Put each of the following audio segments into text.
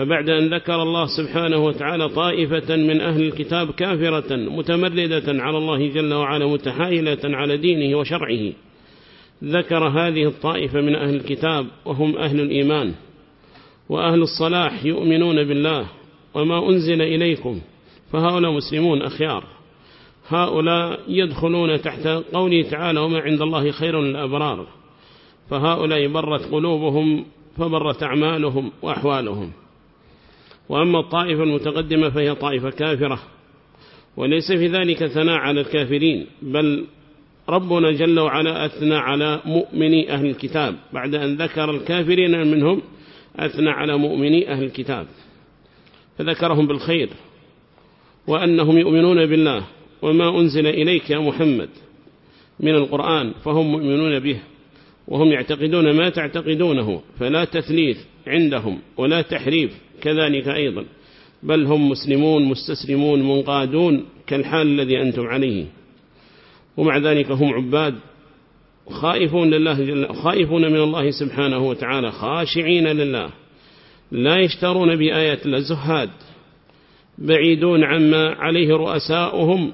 فبعد أن ذكر الله سبحانه وتعالى طائفة من أهل الكتاب كافرة متمردة على الله جل وعلا متحايلة على دينه وشرعه ذكر هذه الطائفة من أهل الكتاب وهم أهل الإيمان وأهل الصلاح يؤمنون بالله وما أنزل إليكم فهؤلاء مسلمون أخيار. هؤلاء يدخلون تحت قوله تعالى وما عند الله خير للأبرار فهؤلاء برت قلوبهم فبرت أعمالهم وأحوالهم. وأما الطائفة المتقدمة فهي طائفة كافرة. وليس في ذلك ثناء على الكافرين بل ربنا جل وعلا أثنى على مؤمني أهل الكتاب. بعد أن ذكر الكافرين منهم أثنى على مؤمني أهل الكتاب. فذكرهم بالخير وأنهم يؤمنون بالله وما أنزل إليك يا محمد من القرآن فهم مؤمنون به وهم يعتقدون ما تعتقدونه. فلا تثليث عندهم ولا تحريف كذلك أيضا. بل هم مسلمون مستسلمون منقادون كالحال الذي أنتم عليه. ومع ذلك هم عباد خائفون لله جل خائفون من الله سبحانه وتعالى خاشعين لله. لا يشترون بآيات الله زهاد بعيدون عما عليه رؤساؤهم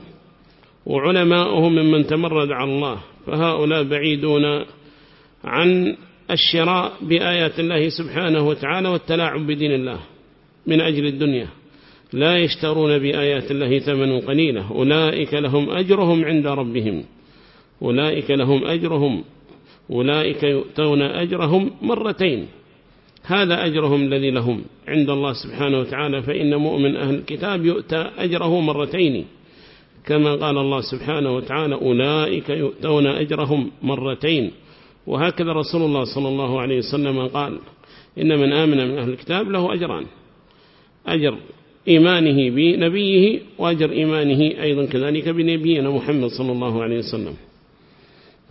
وعلماؤهم ممن تمرد على الله. فهؤلاء بعيدون عن الشراء بآيات الله سبحانه وتعالى والتلاعب بدين الله. من أجل الدنيا. لا يشترون بآيات الله ثمن قليلة أولئك لهم أجرهم عند ربهم. أولئك لهم أجرهم. أولئك يؤتون أجرهم مرتين. هذا أجرهم الذي لهم عند الله سبحانه وتعالى. فإن مؤمن أهل الكتاب يؤتى أجره مرتين. كما قال الله سبحانه وتعالى أولئك يؤتون أجرهم مرتين. وهكذا رسول الله صلى الله عليه وسلم قال إن من آمن من أهل الكتاب له أجران. أجر إيمانه بنبيه وأجر إيمانه أيضا كذلك بنبينا محمد صلى الله عليه وسلم.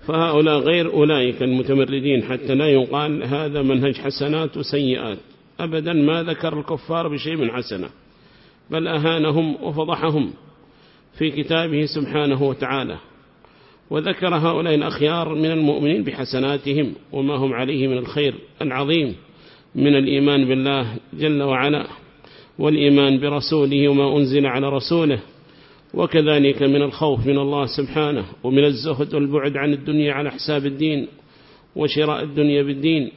فهؤلاء غير أولئك المتمردين حتى لا يقال هذا منهج حسنات وسيئات. أبدا ما ذكر الكفار بشيء من حسنة بل أهانهم وفضحهم في كتابه سبحانه وتعالى. وذكر هؤلاء الأخيار من المؤمنين بحسناتهم وما هم عليه من الخير العظيم من الإيمان بالله جل وعلا. والإيمان برسوله وما أنزل على رسوله وكذلك من الخوف من الله سبحانه ومن الزهد والبعد عن الدنيا على حساب الدين وشراء الدنيا بالدين.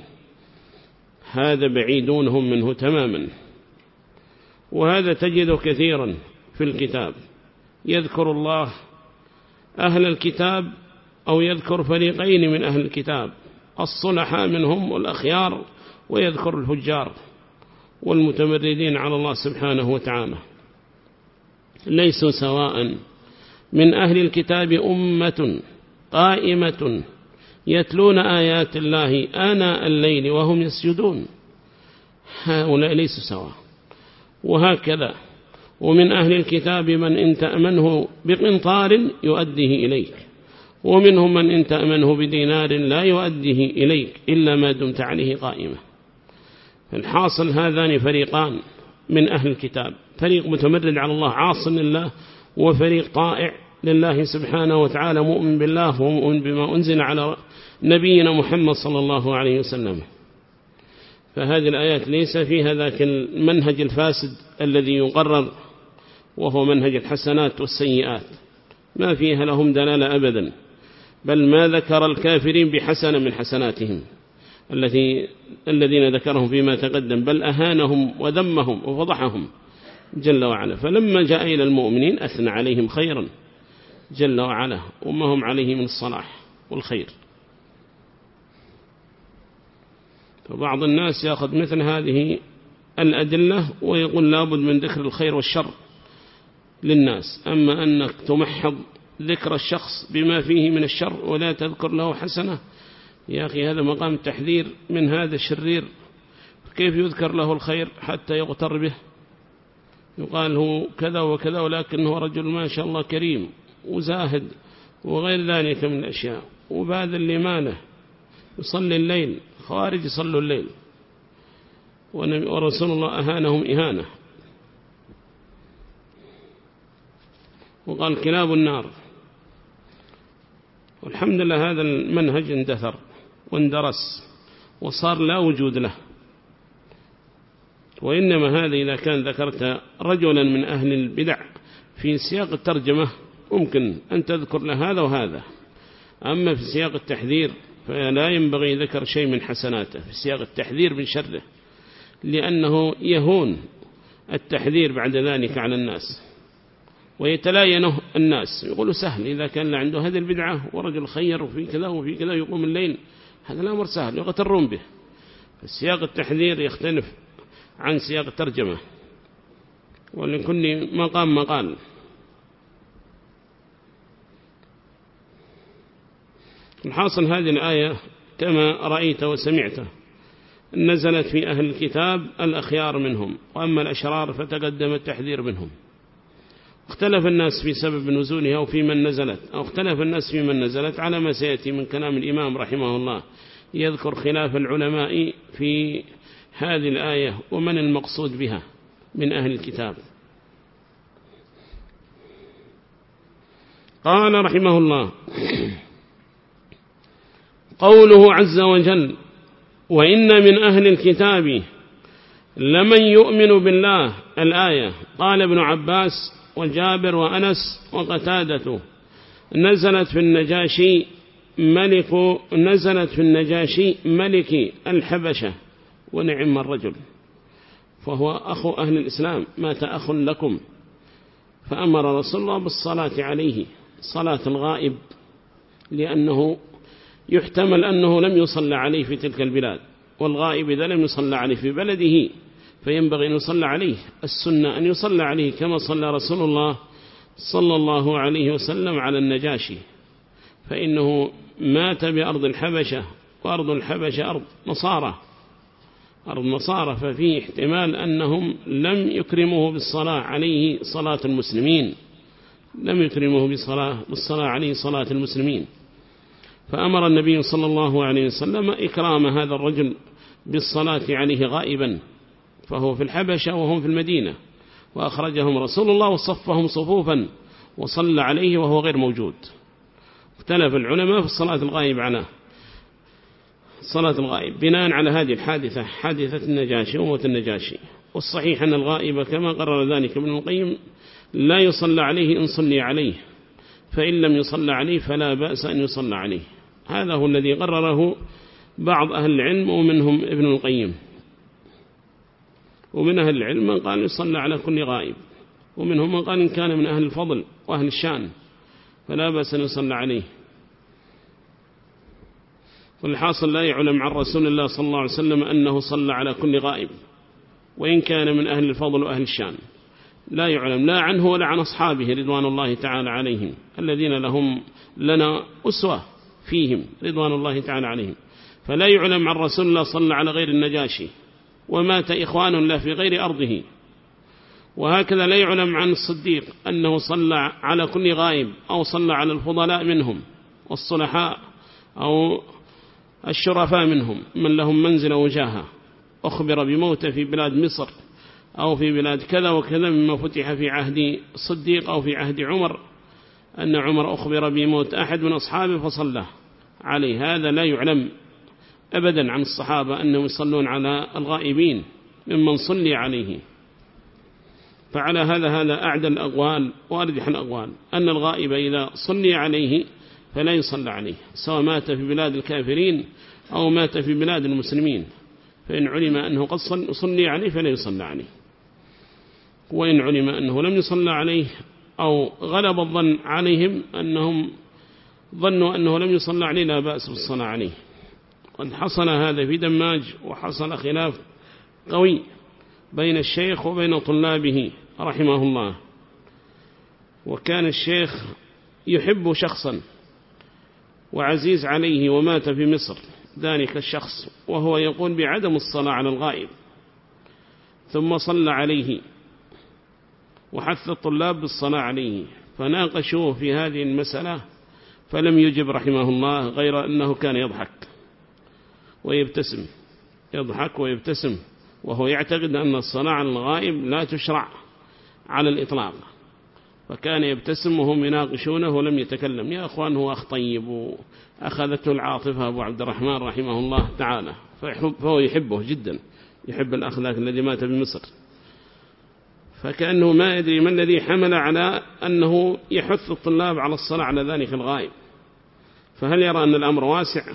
هذا بعيدونهم منه تماما. وهذا تجد كثيرا في الكتاب. يذكر الله أهل الكتاب أو يذكر فريقين من أهل الكتاب الصلحاء منهم والأخيار ويذكر الفجار. والمتمردين على الله سبحانه وتعالى. ليسوا سواء من أهل الكتاب أمة قائمة يتلون آيات الله آناء الليل وهم يسجدون. هؤلاء ليسوا سواء. وهكذا. ومن أهل الكتاب من إن تأمنه بقنطار يؤديه إليك. ومنهم من إن تأمنه بدينار لا يؤديه إليك إلا ما دمت عليه قائمة. الحاصل هذان فريقان من أهل الكتاب. فريق متمرد على الله عاص لله وفريق طائع لله سبحانه وتعالى مؤمن بالله ومؤمن بما أنزل على نبينا محمد صلى الله عليه وسلم. فهذه الآيات ليس فيها ذاك المنهج الفاسد الذي يقرر وهو منهج الحسنات والسيئات. ما فيها لهم دلالة أبدا. بل ما ذكر الكافرين بحسنة من حسناتهم. التي الذين ذكرهم فيما تقدم بل أهانهم وذمهم وفضحهم جل وعلا. فلما جاء إلى المؤمنين أثنى عليهم خيرا جل وعلا وما هم عليه من الصلاح والخير. فبعض الناس يأخذ مثل هذه الأدلة ويقول لابد من ذكر الخير والشر للناس. أما أنك تمحض ذكر الشخص بما فيه من الشر ولا تذكر له حسنة يا أخي هذا مقام التحذير من هذا الشرير. كيف يذكر له الخير حتى يغتر به؟ يقال هو كذا وكذا ولكنه رجل ما شاء الله كريم وزاهد وغير ذلك من الأشياء. وبعد اللي ماله يصلي الليل خوارج يصلوا الليل. ورسول الله أهانهم إهانة. وقال كلاب النار. والحمد لله هذا المنهج اندثر. واندرس وصار لا وجود له. وإنما هذا إذا كان ذكرت رجلا من أهل البدع في سياق الترجمة ممكن أن تذكر له هذا وهذا. أما في سياق التحذير فلا ينبغي ذكر شيء من حسناته. في سياق التحذير من شره لأنه يهون التحذير بعد ذلك على الناس ويتلاينه الناس. يقولوا سهل إذا كان عنده هذه البدعة ورجل خير وفي كذا وفي كذا يقوم الليل هذا الأمر سهل يغترون به. سياق التحذير يختلف عن سياق الترجمة. ولكل مقام مقال. الحاصل هذه الآية كما رأيت وسمعت. نزلت في أهل الكتاب الأخيار منهم وأما الأشرار فتقدم التحذير منهم. اختلف الناس في سبب نزولها أو في من نزلت. أو اختلف الناس في من نزلت على ما سيأتي من كلام الإمام رحمه الله. يذكر خلاف العلماء في هذه الآية ومن المقصود بها من أهل الكتاب. قال رحمه الله قوله عز وجل وإن من أهل الكتاب لمن يؤمن بالله. الآية قال ابن عباس وجابر وأنس وقتادة. نزلت في النجاشي ملك نزلت في النجاشي ملك الحبشة. ونعم الرجل. فهو أخو أهل الإسلام. مات أخ لكم. فأمر رسول الله بالصلاة عليه. صلاة الغائب. لأنه يحتمل أنه لم يصلى عليه في تلك البلاد. والغائب إذا لم يصلى عليه في بلده فينبغي أن يصلى عليه. السنة أن يصلى عليه كما صلى رسول الله صلى الله عليه وسلم على النجاشي. فإنه مات بأرض الحبشة وأرض الحبشة أرض نصارى أرض نصارى ففيه احتمال أنهم لم يكرموه بالصلاة عليه صلاة المسلمين. لم يكرموه بالصلاة, بالصلاة عليه صلاة المسلمين. فأمر النبي صلى الله عليه وسلم إكرام هذا الرجل بالصلاة عليه غائبا. فهو في الحبشة وهم في المدينة. وأخرجهم رسول الله وصفهم صفوفا وصلى عليه وهو غير موجود. اختلف العلماء في الصلاة الغائب عنه صلاة الغائب بناء على هذه الحادثة حادثة النجاشي وموت النجاشي. والصحيح أن الغائب كما قرر ذلك ابن القيم لا يصلى عليه إن صلي عليه فإن لم يصلى عليه فلا بأس أن يصلى عليه. هذا هو الذي قرره بعض أهل العلم ومنهم ابن القيم. ومن أهل العلم من قال يصلى على كل غائب ومنهم من قال إن كان من أهل الفضل وأهل الشأن فلا بأس أن يصلى عليه. والحاصل لا يعلم عن رسول الله صلى الله عليه وسلم أنه صلى على كل غائب وإن كان من أهل الفضل وأهل الشأن. لا يعلم لا عنه ولا عن أصحابه رضوان الله تعالى عليهم الذين لهم لنا أسوة فيهم رضوان الله تعالى عليهم. فلا يعلم عن رسول الله صلى على غير النجاشي. ومات إخوان له في غير أرضه. وهكذا لا يعلم عن الصديق أنه صلى على كل غائب أو صلى على الفضلاء منهم والصلحاء أو الشرفاء منهم من لهم منزل وجاهة. أخبر بموت في بلاد مصر أو في بلاد كذا وكذا مما فتح في عهد الصديق أو في عهد عمر. أن عمر أخبر بموت أحد من أصحابه فصلى. عليه هذا لا يعلم. أبدا عن الصحابة أنهم يصلون على الغائبين ممن صلي عليه. فعلى هذا هذا أعدى الأقوال وأرجح الأقوال. أن الغائب إذا صلي عليه فلا يصلى عليه سواء مات في بلاد الكافرين أو مات في بلاد المسلمين. فإن علم أنه قد صلي عليه فلا يصلى عليه. وإن علم أنه لم يصلى عليه أو غلب الظن عليهم أنهم ظنوا أنه لم يصلى عليه لا بأس بالصلاة عليه. قد حصل هذا في دماج وحصل خلاف قوي بين الشيخ وبين طلابه رحمه الله. وكان الشيخ يحب شخصا وعزيز عليه ومات في مصر ذلك الشخص وهو يقول بعدم الصلاة على الغائب. ثم صلى عليه وحث الطلاب بالصلاة عليه فناقشوه في هذه المسألة فلم يجب رحمه الله غير أنه كان يضحك. ويبتسم يضحك ويبتسم وهو يعتقد أن الصلاة على الغائب لا تشرع على الإطلاق. فكان يبتسم وهم يناقشونه ولم يتكلم. يا أخوان هو أخ طيب وأخذته العاطفة أبو عبد الرحمن رحمه الله تعالى فهو يحبه جدا يحب الأخ ذاك الذي مات بمصر فكأنه ما يدري ما الذي حمل على أنه يحث الطلاب على الصلاة على ذلك الغائب. فهل يرى أن الأمر واسع؟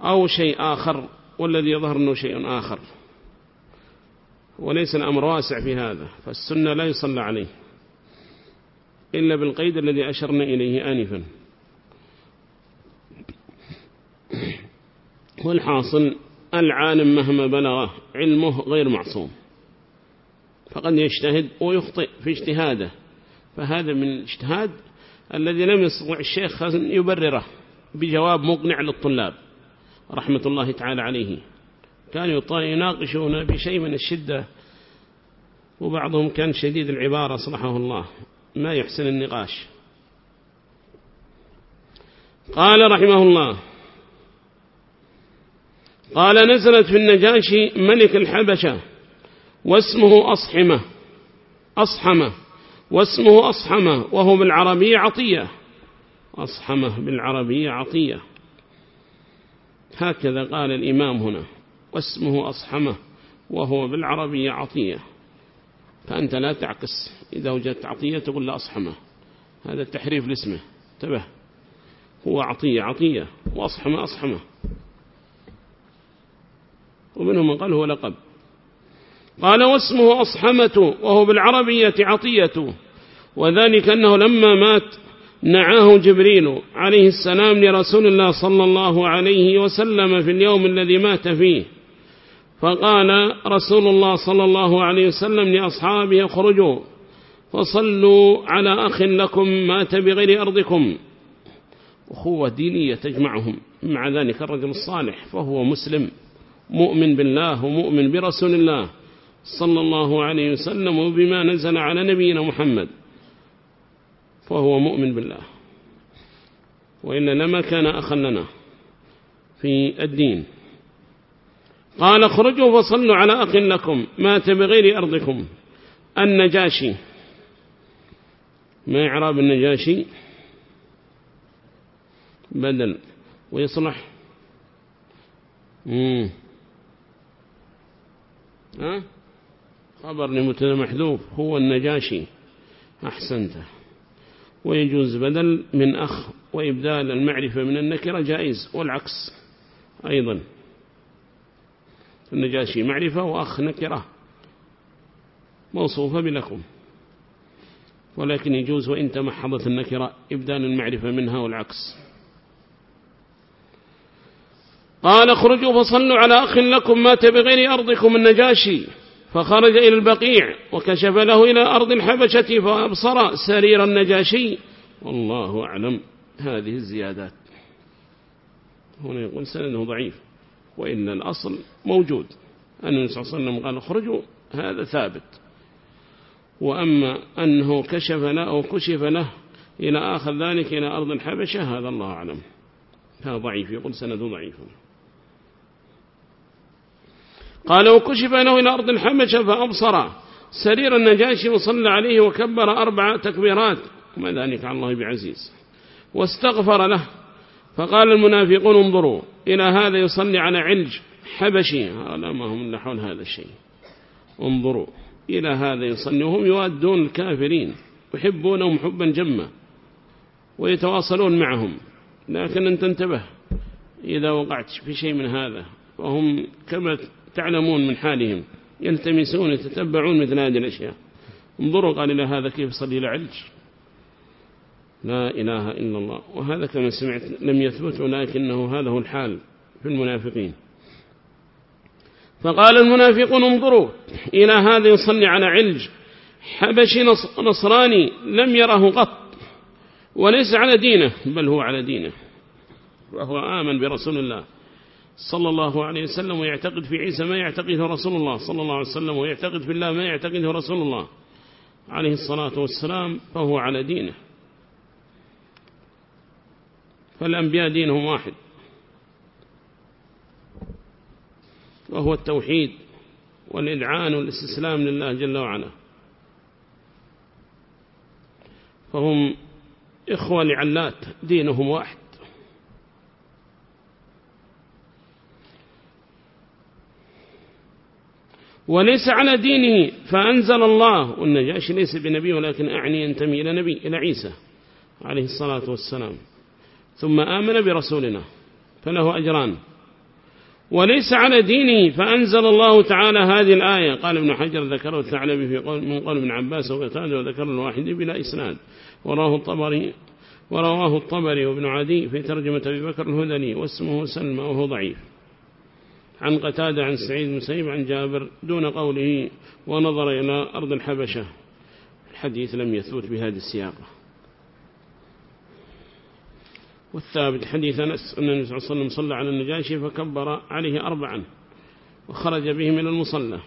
أو شيء آخر والذي يظهر أنه شيء آخر. وليس الأمر واسع في هذا فالسنة لا يصلى عليه إلا بالقيد الذي أشرنا إليه آنفا. والحاصل العالم مهما بلغه علمه غير معصوم فقد يجتهد ويخطئ في اجتهاده. فهذا من الاجتهاد الذي لم يستطع الشيخ يبرره بجواب مقنع للطلاب. رحمة الله تعالى عليه. كانوا يناقشون بشيء من الشدة وبعضهم كان شديد العبارة صلحه الله ما يحسن النقاش. قال رحمه الله قال نزلت في النجاشي ملك الحبشة واسمه أصحمة أصحمة واسمه أصحمة وهو بالعربية عطية. أصحمة بالعربية عطية. هكذا قال الإمام هنا واسمه أصحمة وهو بالعربية عطية. فأنت لا تعكس إذا وجدت عطية تقول لا أصحمة. هذا التحريف لاسمه. انتبه. هو عطية عطية. وأصحمة أصحمة. ومنهم من قال هو لقب. قال واسمه أصحمة وهو بالعربية عطية. وذلك أنه لما مات نعاه جبريل عليه السلام لرسول الله صلى الله عليه وسلم في اليوم الذي مات فيه. فقال رسول الله صلى الله عليه وسلم لأصحابه اخرجوا فصلوا على أخ لكم مات بغير أرضكم. أخوة دينية تجمعهم. مع ذلك الرجل الصالح فهو مسلم مؤمن بالله ومؤمن برسول الله صلى الله عليه وسلم وبما نزل على نبينا محمد. فهو مؤمن بالله. وإلا لما كان أخا لنا في الدين. قال اخرجوا فصلوا على أخ لكم مات بغير أرضكم. النجاشي. ما إعراب النجاشي. بدل. ويصلح. مم. ها؟ خبر لمتنا محذوف هو النجاشي. أحسنته. ويجوز بدل من أخ وإبدال المعرفة من النكرة جائز والعكس أيضا. النجاشي معرفة وأخ نكرة موصوفة بلكم. ولكن يجوز وإن تمحضت النكرة إبدال المعرفة منها والعكس. قال اخرجوا فصلوا على أخ لكم مات بغير أرضكم النجاشي. فخرج إلى البقيع وكشف له إلى أرض الحبشة فأبصر سرير النجاشي. والله أعلم. هذه الزيادات. هنا يقول سنده ضعيف. وإن الأصل موجود. أن النبي صلى الله عليه وسلم قال اخرجوا هذا ثابت. وأما أنه كشف له أو كشف له إلى آخر ذلك إلى أرض الحبشة هذا الله أعلم. هذا ضعيف. يقول سنده ضعيف. قال وكشف له إلى أرض الحبشة فأبصر سرير النجاشي وصلى عليه وكبر أربع تكبيرات. وما ذلك على الله بعزيز. واستغفر له. فقال المنافقون انظروا إلى هذا يصلي على علج حبشي. هذا ما هم إلا حول هذا الشيء. انظروا إلى هذا يصلي. وهم يوادون الكافرين يحبونهم حبا جما ويتواصلون معهم. لكن أنت انتبه إذا وقعت في شيء من هذا وهم كما تعلمون من حالهم يلتمسون يتتبعون مثل هذه الأشياء. انظروا قال إلى هذا كيف صلي لعلج لا إله إلا الله. وهذا كما سمعت لم يثبت ولكنه هذا هو الحال في المنافقين. فقال المنافقون انظروا إلى هذا يصلي على علج. حبشي نصراني لم يره قط وليس على دينه بل هو على دينه. وهو آمن برسول الله. صلى الله عليه وسلم ويعتقد في عيسى ما يعتقده رسول الله صلى الله عليه وسلم ويعتقد في الله ما يعتقده رسول الله عليه الصلاة والسلام فهو على دينه. فالأنبياء دينهم واحد. وهو التوحيد والإذعان والإستسلام لله جل وعلا. فهم إخوة لعلات دينهم واحد. وليس على دينه فأنزل الله. والنجاشي ليس بنبي ولكن أعني ينتمي إلى نبي إلى عيسى عليه الصلاة والسلام. ثم آمن برسولنا فله أجران. وليس على دينه فأنزل الله تعالى هذه الآية. قال ابن حجر ذكره الثعلبي في قول من قول ابن عباس وقتاده وذكر الواحد بلا إسناد. وراه الطبري ورواه الطبري وابن عدي في ترجمة أبي بكر واسمه سلمى وهو ضعيف. عن قتادة عن سعيد مسيب عن جابر دون قوله ونظر إلى أرض الحبشة. الحديث لم يثبت بهذه السياقة. والثابت حديث أنس أن النبي صلى الله عليه وسلم صلى على النجاشي فكبر عليه أربعا وخرج به من المصلى.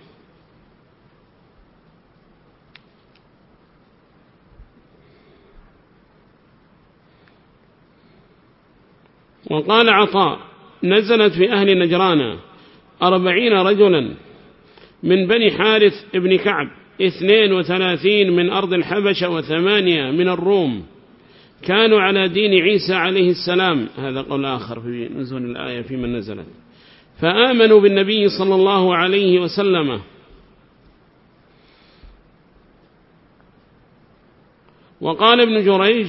وقال عطاء نزلت في أهل نجران أربعين رجلا من بني حارث ابن كعب اثنين وثلاثين من أرض الحبشة وثمانية من الروم. كانوا على دين عيسى عليه السلام. هذا قول آخر في نزول الآية في من نزلت. فآمنوا بالنبي صلى الله عليه وسلم. وقال ابن جريج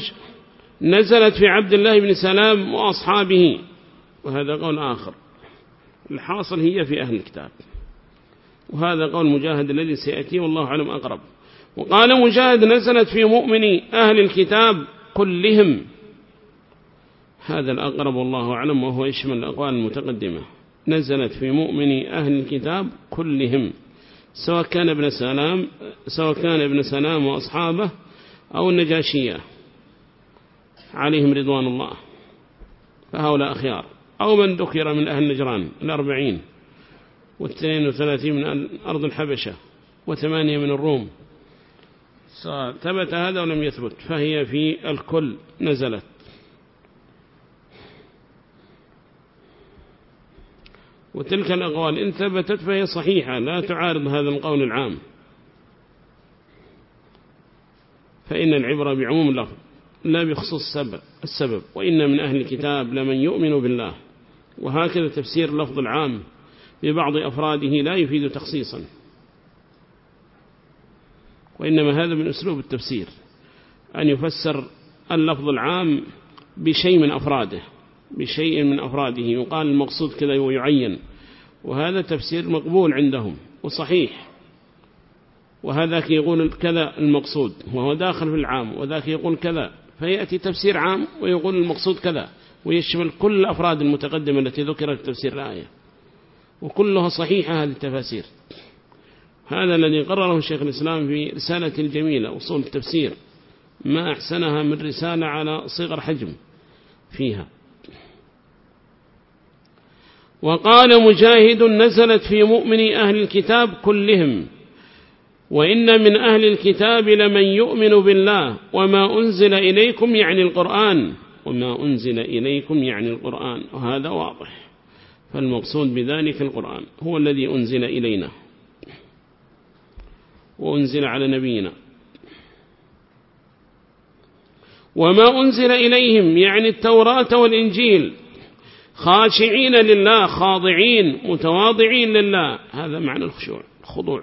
نزلت في عبد الله بن سلام وأصحابه. وهذا قول آخر. الحاصل هي في أهل الكتاب. وهذا قول مجاهد الذي سيأتي والله أعلم أقرب. وقال مجاهد نزلت في مؤمني أهل الكتاب كلهم. هذا الأقرب والله أعلم وهو يشمل الأقوال المتقدمة. نزلت في مؤمني أهل الكتاب كلهم. سواء كان ابن سلام سواء كان ابن سلام وأصحابه أو النجاشية. عليهم رضوان الله. فهؤلاء أخيار أو من ذكر من أهل نجران الأربعين واثنين وثلاثين من أرض الحبشة وثمانية من الروم. ثبت هذا ولم يثبت فهي في الكل نزلت. وتلك الأقوال إن ثبتت فهي صحيحة لا تعارض هذا القول العام. فإن العبرة بعموم اللفظ لا بخصوص السبب وإن من أهل الكتاب لمن يؤمن بالله. وهكذا تفسير اللفظ العام ببعض أفراده لا يفيد تخصيصا. وإنما هذا من أسلوب التفسير أن يفسر اللفظ العام بشيء من أفراده بشيء من أفراده يقال المقصود كذا ويعين. وهذا تفسير مقبول عندهم وصحيح. وهذاك يقول كذا المقصود وهو داخل في العام وذاك يقول كذا فيأتي تفسير عام ويقول المقصود كذا. ويشمل كل الأفراد المتقدمة التي ذكرت في تفسير الآية وكلها صحيحة هذه التفاسير. هذا الذي قرره شيخ الإسلام في رسالة الجميلة أصول التفسير ما أحسنها من رسالة على صغر حجم فيها. وقال مجاهد نزلت في مؤمن أهل الكتاب كلهم وإن من أهل الكتاب لمن يؤمن بالله وما أنزل إليكم يعني القرآن. وما أنزل إليكم يعني القرآن وهذا واضح. فالمقصود بذلك القرآن هو الذي أنزل إلينا. وأنزل على نبينا. وما أنزل إليهم يعني التوراة والإنجيل. خاشعين لله خاضعين متواضعين لله. هذا معنى الخشوع الخضوع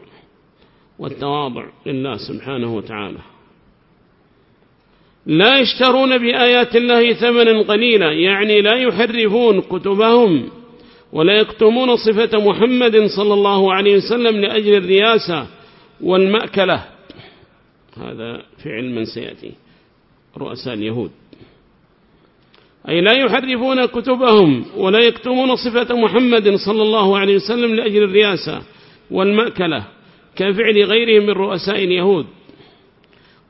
والتواضع لله سبحانه وتعالى. لا يشترون بآيات الله ثمنا قليلا يعني لا يحرفون كتبهم ولا يكتمون صفة محمد صلى الله عليه وسلم لأجل الرياسة والمأكلة. هذا فعل من سيأتي. رؤساء اليهود. أي لا يحرفون كتبهم ولا يكتمون صفة محمد صلى الله عليه وسلم لأجل الرياسة والمأكلة كفعل غيرهم من رؤساء اليهود.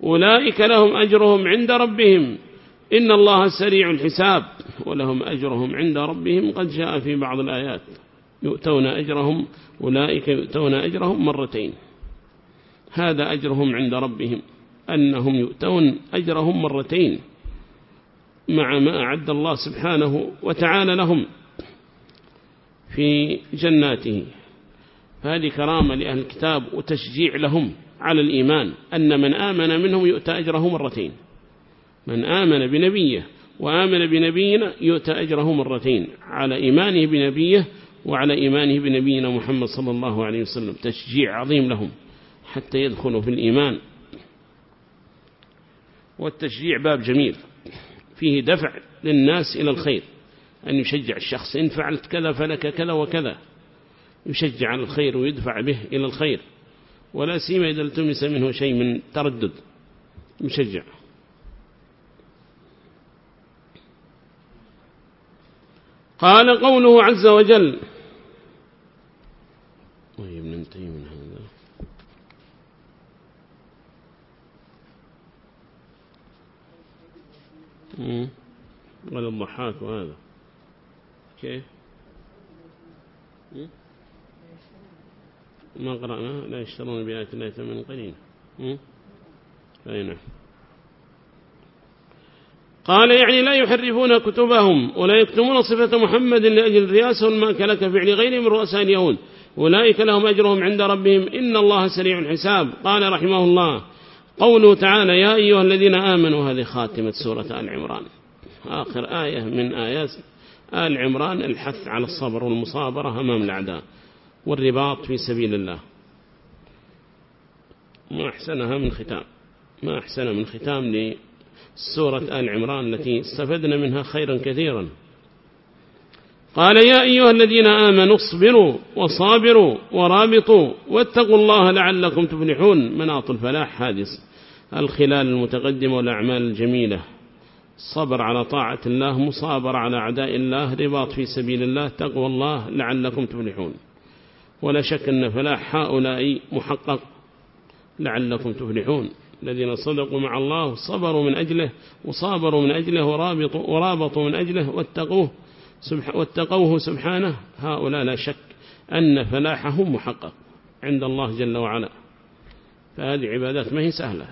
أولئك لهم أجرهم عند ربهم. إن الله سريع الحساب. ولهم أجرهم عند ربهم. قد جاء في بعض الآيات. يؤتون أجرهم. أولئك يؤتون أجرهم مرتين. هذا أجرهم عند ربهم. أنهم يؤتون أجرهم مرتين. مع ما أعد الله سبحانه وتعالى لهم في جناته. فهذه كرامة لأهل الكتاب وتشجيع لهم. على الإيمان أن من آمن منهم يؤتى أجره مرتين. من آمن بنبيه وآمن بنبينا يؤتى أجره مرتين على إيمانه بنبيه وعلى إيمانه بنبينا محمد صلى الله عليه وسلم. تشجيع عظيم لهم حتى يدخلوا في الإيمان. والتشجيع باب جميل. فيه دفع للناس إلى الخير. أن يشجع الشخص إن فعلت كذا فلك كذا وكذا. يشجع على الخير ويدفع به إلى الخير. ولا سيما إذا التمس منه شيء من تردد يشجع قال قوله عز وجل طيب ننتهي من هذا. ولا الضحاك وهذا. كيف؟ ما قرأنا لا يشترون بآيات الله ثمن قليل أي نعم. قال يعني لا يحرفون كتبهم ولا يكتمون صفة محمد لأجل الرياسة والماكلة كفعل غير من رؤساء اليهود. أولئك لهم أجرهم عند ربهم إن الله سريع الحساب. قال رحمه الله قوله تعالى يا أيها الذين آمنوا هذه خاتمة سورة آل عمران. آخر آية من آيات آل عمران الحث على الصبر والمصابرة أمام الأعداء. والرباط في سبيل الله. ما أحسنها من ختام. ما أحسن من ختام لسورة آل عمران التي استفدنا منها خيرا كثيرا. قال يا أيها الذين آمنوا اصبروا وصابروا ورابطوا واتقوا الله لعلكم تفلحون. مناط الفلاح هذه الخلال المتقدم والأعمال الجميلة. صبر على طاعة الله مصابر على أعداء الله رباط في سبيل الله تقوى الله لعلكم تفلحون. ولا شك أن فلاح هؤلاء محقق لعلكم تفلحون. الذين صدقوا مع الله صبروا من أجله وصابروا من أجله ورابطوا, ورابطوا من أجله واتقوه, واتقوه سبحانه. هؤلاء لا شك أن فلاحهم محقق عند الله جل وعلا. فهذه عبادات ما هي سهلة.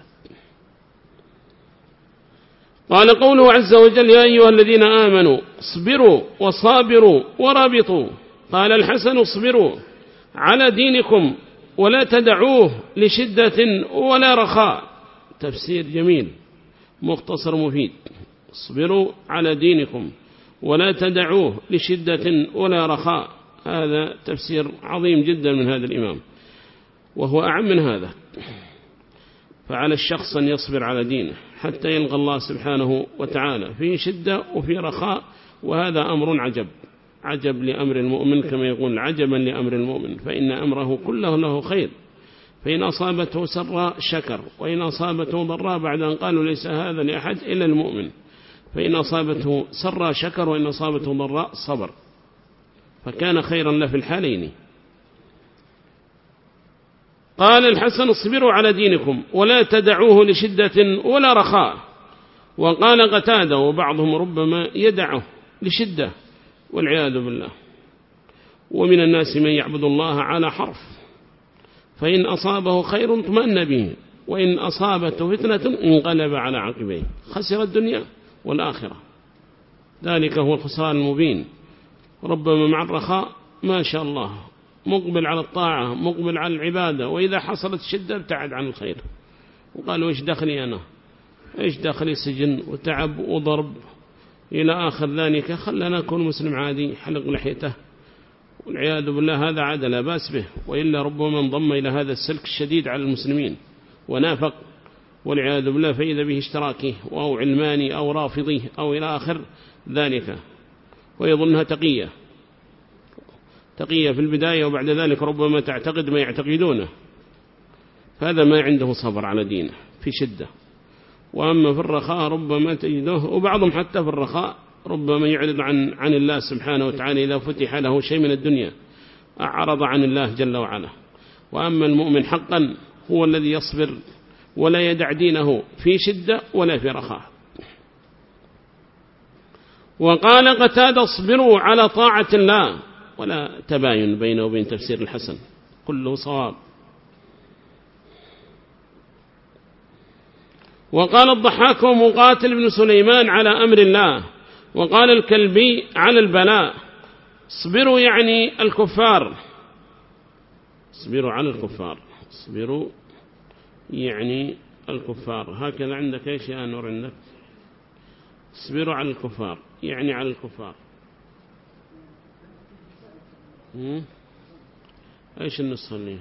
قال قوله عز وجل يا أيها الذين آمنوا اصبروا وصابروا ورابطوا قال الحسن اصبروا على دينكم ولا تدعوه لشدة ولا رخاء. تفسير جميل مختصر مفيد. اصبروا على دينكم ولا تدعوه لشدة ولا رخاء. هذا تفسير عظيم جدا من هذا الإمام وهو أعم من هذا. فعلى الشخص أن يصبر على دينه حتى يلغى الله سبحانه وتعالى في شدة وفي رخاء وهذا أمر عجب. عجب لأمر المؤمن كما يقول عجبا لأمر المؤمن فإن أمره كله له خير. فإن أصابته سراء شكر وإن أصابته ضراء بعد أن قالوا ليس هذا لأحد إلا المؤمن. فإن أصابته سراء شكر وإن أصابته ضراء صبر. فكان خيرا له في الحالين. قال الحسن اصبروا على دينكم ولا تدعوه لشدة ولا رخاء. وقال قتادة وبعضهم ربما يدعه لشدة. والعياذ بالله. ومن الناس من يعبد الله على حرف. فإن أصابه خير اطمأن به وإن أصابته فتنة انقلب على عقبيه. خسر الدنيا والآخرة. ذلك هو الخسران المبين. ربما مع الرخاء ما شاء الله. مقبل على الطاعة مقبل على العبادة. وإذا حصلت شدة ابتعد عن الخير. وقالوا إيش دخلي أنا؟ إيش دخلي سجن وتعب وضرب إلى آخر ذلك خلنا نكون مسلم عادي حلق لحيته. والعياذ بالله هذا عاد لا بأس به. وإلا ربما انضم إلى هذا السلك الشديد على المسلمين ونافق. والعياذ بالله فإذا به اشتراكه أو علماني أو رافضي أو إلى آخر ذلك. ويظنها تقية. تقية في البداية وبعد ذلك ربما تعتقد ما يعتقدونه. فهذا ما عنده صبر على دينه في شدة. وأما في الرخاء ربما تجده وبعضهم حتى في الرخاء ربما يعرض عن عن الله سبحانه وتعالى إذا فتح له شيء من الدنيا أعرض عن الله جل وعلا. وأما المؤمن حقا هو الذي يصبر ولا يدع دينه في شدة ولا في رخاء. وقال قتاد اصبروا على طاعة الله ولا تباين بينه وبين تفسير الحسن كله صواب. وقال الضحاك ومقاتل بن سليمان على أمر الله وقال الكلبي على البلاء اصبروا يعني الكفار اصبروا على الكفار اصبروا يعني الكفار. هكذا عندك إيش يا نور عندك؟ اصبروا على الكفار يعني على الكفار. إيش النسخة اللي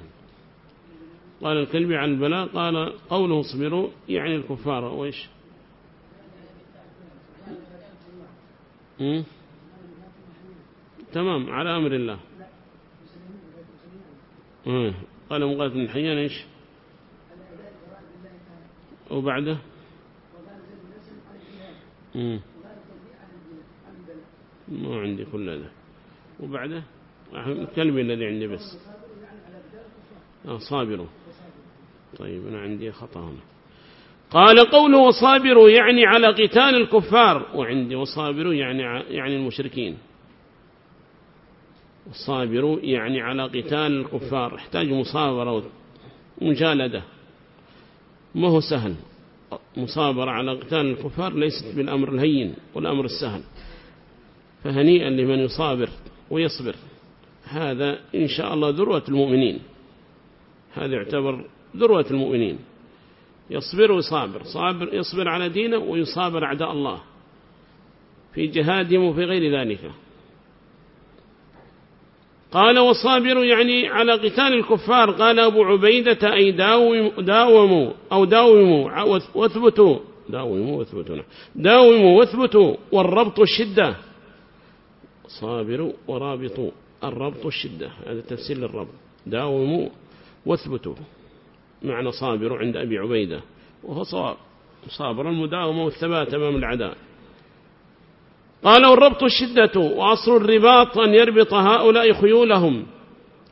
قال الكلبي عن البلاء قال قوله اصبروا يعني الكفار وإيش؟ تمام على أمر الله. قال مغاث بن حيان إيش؟ وبعده؟ ما عندي كل هذا. وبعده؟ الكلمة الذي عندي بس. آه صابروا. طيب أنا عندي خطأ هنا. قال قوله وصابروا يعني على قتال الكفار وعندي وصابروا يعني يعني المشركين. الصابر يعني على قتال الكفار يحتاج مصابرة ومجالدة. ما هو سهل؟ مصابرة على قتال الكفار ليست بالأمر الهين والأمر السهل. فهنيئا لمن يصابر ويصبر. هذا إن شاء الله ذروة المؤمنين. هذا يعتبر ذروة المؤمنين. يصبر ويصابر. صابر يصبر على دينه ويصابر أعداء الله. في جهادهم وفي غير ذلك. قال وصابر يعني على قتال الكفار. قال أبو عبيدة أي داوموا أو داوموا واثبتوا. داوموا واثبتوا. داوموا واثبتوا. والربط الشدة. صابروا ورابطوا الربط الشدة. هذا تفسير للربط. داوموا واثبتوا. معنى صابروا عند أبي عبيدة وهو صواب صابر المداومة والثبات أمام العداء قال والربط الشدة وأصل الرباط أن يربط هؤلاء خيولهم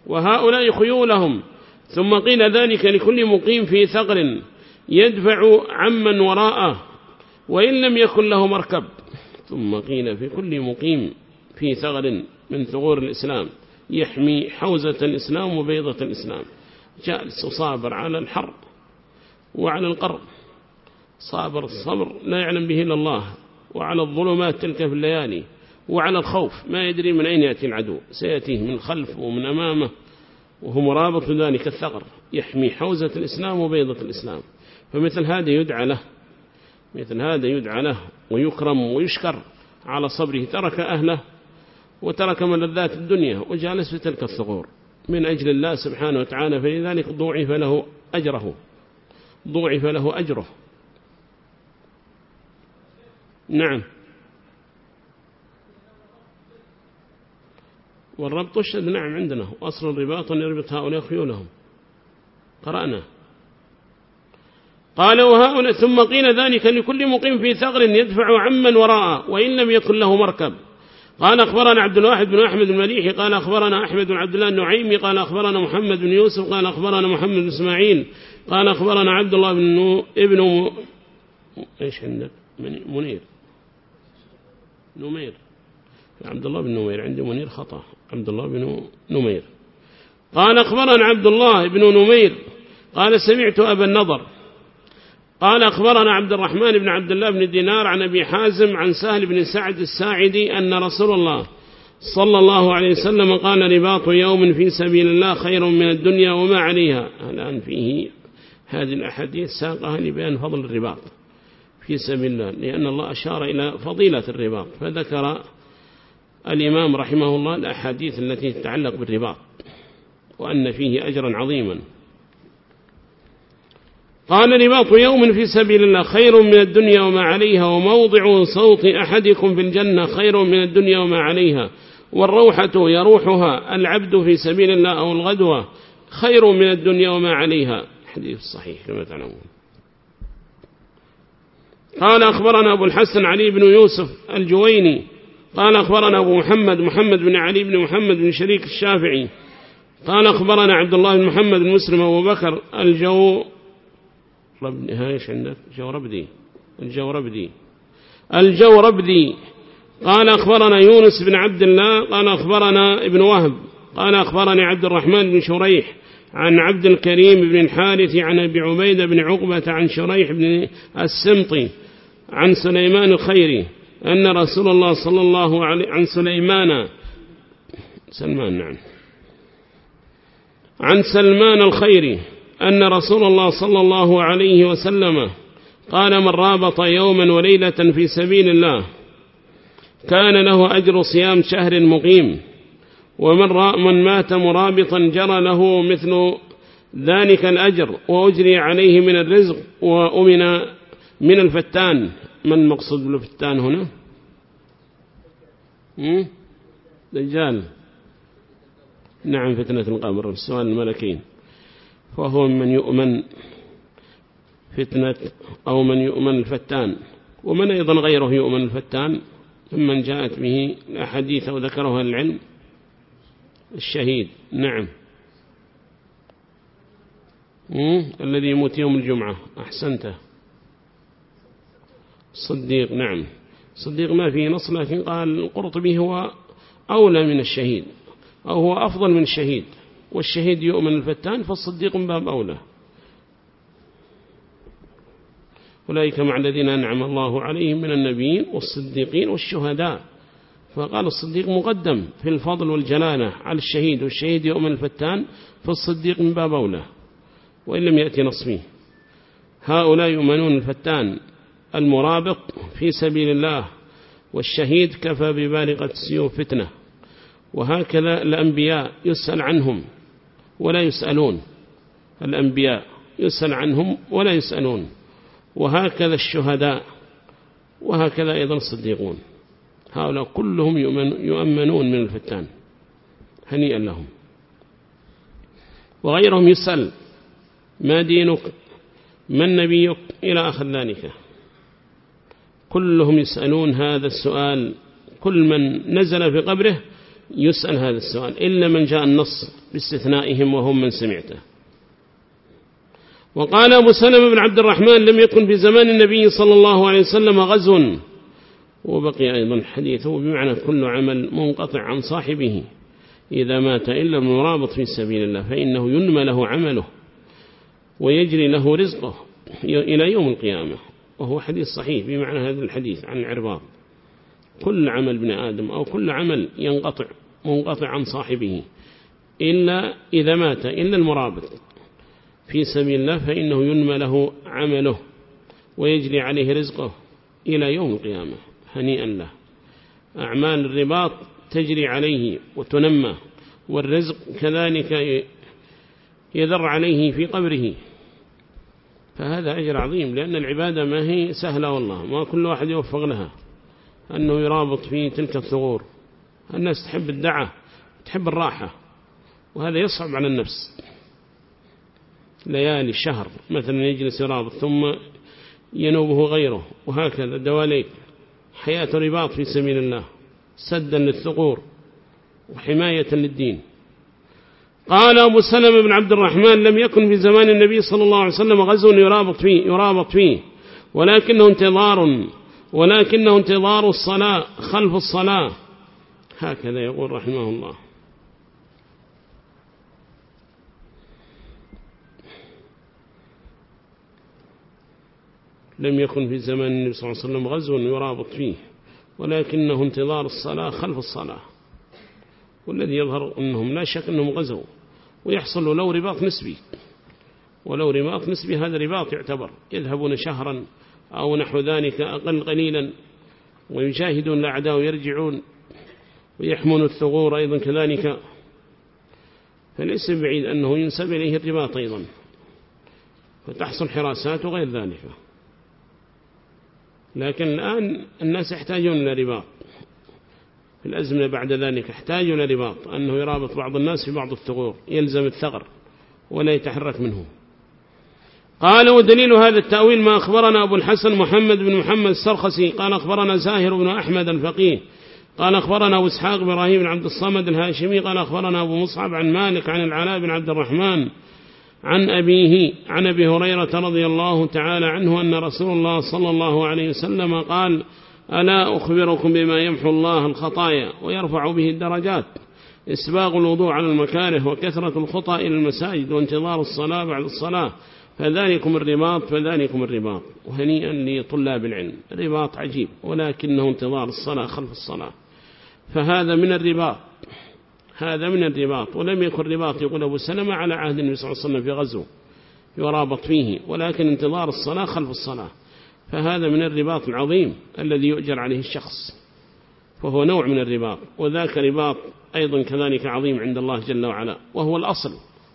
وهؤلاء خيولهم. ثم قيل ذلك لكل مقيم في ثغر يدفع عمن وراءه وإن لم يكن له مركب. ثم قيل في كل مقيم في ثغر من ثغور الإسلام يحمي حوزة الإسلام وبيضة الإسلام. جالس صابر على الحر وعلى القرب. صابر الصبر لا يعلم به إلا الله وعلى الظلمات تلك في الليالي وعلى الخوف ما يدري من أين يأتي العدو. سيأتيه من خلف ومن أمامه وهو مرابط ذلك الثغر يحمي حوزة الإسلام وبيضة الإسلام. فمثل هذا يدعى له مثل هذا يدعى له ويكرم ويشكر على صبره ترك أهله وترك ملذات الدنيا وجالس في تلك الثغور. من أجل الله سبحانه وتعالى فلذلك ضوعف له أجره. ضوعف له أجره. نعم. والربط الشد نعم عندنا. أصل الرباط أن يربط هؤلاء خيولهم. قرأنا. قال وهؤلاء ثم قيل ذلك لكل مقيم في ثغر يدفع عمن وراءه وإن لم يكن له مركب. قال أخبرنا عبد الواحد بن أحمد المليحي قال أخبرنا أحمد بن عبد الله النعيمي قال أخبرنا محمد بن يوسف قال أخبرنا محمد بن إسماعيل قال أخبرنا عبد الله بن. ابن م... إيش عندك؟ منير. نمير. عبد الله بن نمير عندي منير خطأ. عبد الله بن نمير. قال أخبرنا عبد الله بن نمير قال سمعت أبا النضر قال أخبرنا عبد الرحمن بن عبد الله بن دينار عن أبي حازم عن سهل بن سعد الساعدي أن رسول الله صلى الله عليه وسلم قال رباط يوم في سبيل الله خير من الدنيا وما عليها. الآن فيه هذه الأحاديث ساقها لبيان فضل الرباط في سبيل الله لأن الله أشار إلى فضيلة الرباط. فذكر الإمام رحمه الله الأحاديث التي تتعلق بالرباط وأن فيه أجرا عظيما. قال رباط يوم في سبيل الله خير من الدنيا وما عليها وموضع صوت أحدكم في الجنة خير من الدنيا وما عليها والروحة يروحها العبد في سبيل الله أو الغدوة خير من الدنيا وما عليها. حديث صحيح كما تعلمون. قال أخبرنا أبو الحسن علي بن يوسف الجويني قال أخبرنا أبو محمد محمد بن علي بن محمد بن شريك الشافعي قال أخبرنا عبد الله بن محمد بن مسلم أبو بكر الجو ها إيش عندك جوربدي الجوربدي الجوربدي قال أخبرنا يونس بن عبد الله قال أخبرنا ابن وهب قال أخبرني عبد الرحمن بن شريح عن عبد الكريم بن الحارث عن أبي عبيدة بن عقبة عن شريح بن السمطي عن سليمان الخيري أن رسول الله صلى الله عليه عن سليمان سلمان نعم عن سلمان الخيري أن رسول الله صلى الله عليه وسلم قال من رابط يوما وليلة في سبيل الله كان له أجر صيام شهر مقيم ومن من مات مرابطا جرى له مثل ذلك الأجر وأجري عليه من الرزق وأمن من الفتان. من المقصود بالفتان هنا؟ دجال. نعم فتنة القبر سؤال الملكين. فهو من يؤمن فتنة أو من يؤمن الفتان. ومن أيضا غيره يؤمن الفتان ممن جاءت به الأحاديث وذكرها العلم الشهيد. نعم. الذي يموت يوم الجمعة. أحسنته صديق نعم. صديق ما فيه نص لكن قال القرطبي هو أولى من الشهيد أو هو أفضل من الشهيد. والشهيد يؤمن الفتان فالصديق من باب أولى. أولئك مع الذين أنعم الله عليهم من النبيين والصديقين والشهداء. فقال الصديق مقدم في الفضل والجلالة على الشهيد والشهيد يؤمن الفتان فالصديق من باب أولى. وإن لم يأتي نصفه هؤلاء يؤمنون الفتان المرابط في سبيل الله والشهيد كفى ببالغة السيوف فتنة. وهكذا الأنبياء يسأل عنهم. ولا يسألون الأنبياء يسأل عنهم ولا يسألون. وهكذا الشهداء وهكذا أيضا الصديقون. هؤلاء كلهم يؤمنون من الفتان هنيئا لهم. وغيرهم يسأل ما دينك؟ من نبيك إلى آخر ذلك. كلهم يسألون هذا السؤال كل من نزل في قبره يسأل هذا السؤال إلا من جاء النص باستثنائهم وهم من سمعته. وقال أبو سلم بن عبد الرحمن لم يكن في زمان النبي صلى الله عليه وسلم غزو. وبقي أيضا حديثه بمعنى كل عمل منقطع عن صاحبه. إذا مات إلا المرابط في سبيل الله فإنه ينمى له عمله ويجري له رزقه إلى يوم القيامة. وهو حديث صحيح بمعنى هذا الحديث عن العرباط كل عمل ابن آدم أو كل عمل ينقطع. منقطع عن صاحبه. إلا إذا مات إلا المرابط في سبيل الله فإنه ينمى له عمله ويجري عليه رزقه إلى يوم القيامة هنيئا له. أعمال الرباط تجري عليه وتنمى والرزق كذلك يذر عليه في قبره. فهذا أجر عظيم لأن العبادة ما هي سهلة والله ما كل واحد يوفق لها أنه يرابط في تلك الثغور. الناس تحب الدعة تحب الراحة وهذا يصعب على النفس. ليالي شهر مثلا يجلس يرابط ثم ينوبه غيره وهكذا دواليك حياة رباط في سبيل الله سدا للثغور وحماية للدين. قال أبو سلم بن عبد الرحمن لم يكن في زمان النبي صلى الله عليه وسلم غزو يرابط فيه, يرابط فيه ولكنه انتظار ولكنه انتظار الصلاة خلف الصلاة. هكذا يقول رحمه الله. لم يكن في زمان النبي صلى الله عليه وسلم غزو يرابط فيه ولكنه انتظار الصلاة خلف الصلاة والذي يظهر أنهم لا شك أنهم غزوا ويحصل لو رباط نسبي ولو رباط نسبي هذا رباط يعتبر يذهبون شهرا أو نحو ذلك أقل قليلا ويجاهدون الأعداء ويرجعون. ويحمون الثغور أيضا كذلك. فليس بعيد أنه ينسب إليه الرباط أيضا. فتحصل حراسات وغير ذلك. لكن الآن الناس يحتاجون إلى رباط. في الأزمنة بعد ذلك يحتاجون إلى رباط. أنه يرابط بعض الناس في بعض الثغور يلزم الثغر ولا يتحرك منه. قال ودليل هذا التأويل ما أخبرنا أبو الحسن محمد بن محمد السرخسي. قال أخبرنا زاهر بن أحمد الفقيه قال أخبرنا أبو إسحاق بن إبراهيم بن عبد الصمد الهاشمي قال أخبرنا أبو مصعب عن مالك عن العلاء بن عبد الرحمن عن أبيه عن أبي هريرة رضي الله تعالى عنه أن رسول الله صلى الله عليه وسلم قال ألا أخبركم بما يمحو الله الخطايا ويرفع به الدرجات؟ إسباغ الوضوء على المكاره وكثرة الخطى إلى المساجد وانتظار الصلاة بعد الصلاة فذلكم الرباط فذلكم الرباط. وهنيئا لطلاب العلم الرباط عجيب ولكنه انتظار الصلاة خلف الصلاة. فهذا من الرباط. هذا من الرباط. ولم يكن رباط يقول أبو سلمة على عهد النبي صلى الله عليه وسلم في غزو يرابط فيه ولكن انتظار الصلاة خلف الصلاة. فهذا من الرباط العظيم الذي يؤجر عليه الشخص. فهو نوع من الرباط. وذاك رباط أيضا كذلك عظيم عند الله جل وعلا. وهو الأصل.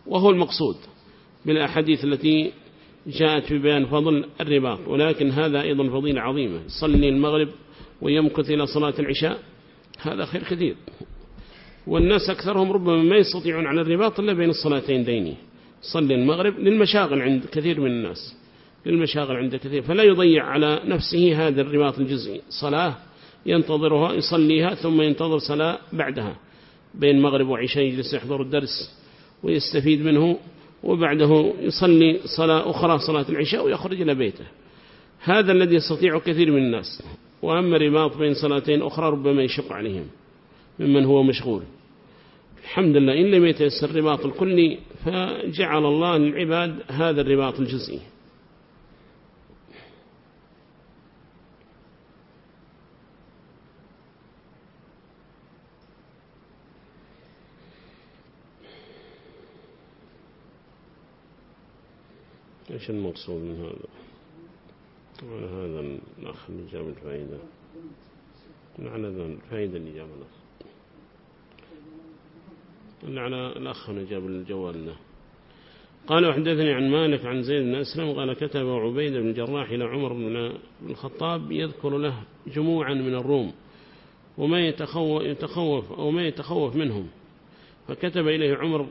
وهو المقصود بالأحاديث التي جاءت في بيان فضل الرباط. ولكن هذا أيضا فضيلة عظيمة. صلي المغرب ويمكث إلى صلاة العشاء. هذا خير كثير. والناس أكثرهم ربما ما يستطيعون على الرباط إلا بين الصلاتين ديني. صلي المغرب للمشاغل عند كثير من الناس. للمشاغل عند كثير. فلا يضيع على نفسه هذا الرباط الجزئي. صلاة ينتظرها يصليها ثم ينتظر صلاة بعدها. بين مغرب وعشاء يجلس يحضر الدرس ويستفيد منه وبعده يصلي صلاة أخرى صلاة العشاء ويخرج إلى بيته. هذا الذي يستطيع كثير من الناس. وأما رباط بين صلاتين أخرى ربما يشق عليهم ممن هو مشغول. الحمد لله إن لم يتيسر الرباط الكلي فجعل الله للعباد هذا الرباط الجزئي. إيش المقصود من هذا؟ هذا الأخ اللي جاب الفائدة على ذا الفائدة اللي جاب الأخ. اللي على الأخ اللي جاب الجوال له قال وحدثني عن مالك عن زيد بن أسلم قال كتب عبيد بن الجراح إلى عمر بن الخطاب يذكر له جموعا من الروم وما يتخوف أو ما يتخوف منهم. فكتب إليه عمر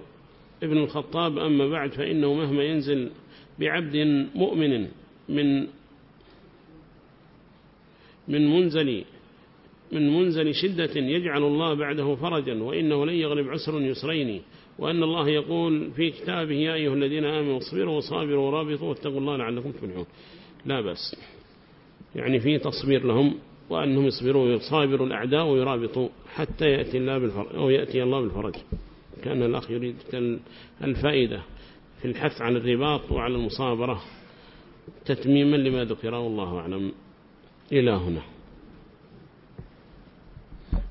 ابن الخطاب أما بعد فإنه مهما ينزل بعبد مؤمن من من منزل من منزل شدة يجعل الله بعده فرجا وإنه لن يغلب عسر يسرين. وأن الله يقول في كتابه يا أيها الذين آمنوا اصبروا وصابروا ورابطوا واتقوا الله لعلكم تفلحون. لا بس يعني في تصبير لهم وأنهم يصبروا ويصابروا الأعداء ويرابطوا حتى يأتي الله بالفرج أو يأتي الله بالفرج. كأن الأخ يريد الفائدة في الحث عن الرباط وعلى المصابرة تتميما لما ذكره والله أعلم. إلى هنا.